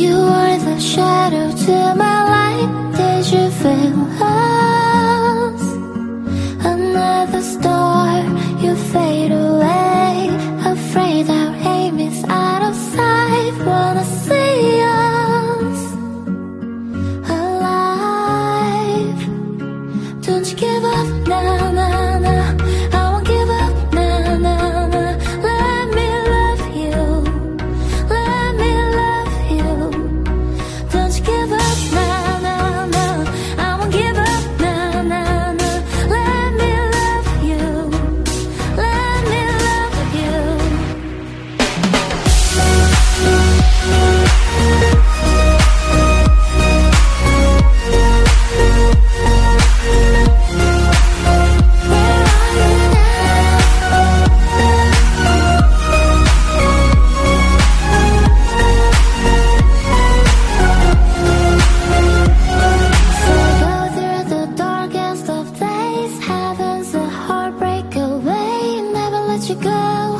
You were the shadow to my light. Did you feel? you go?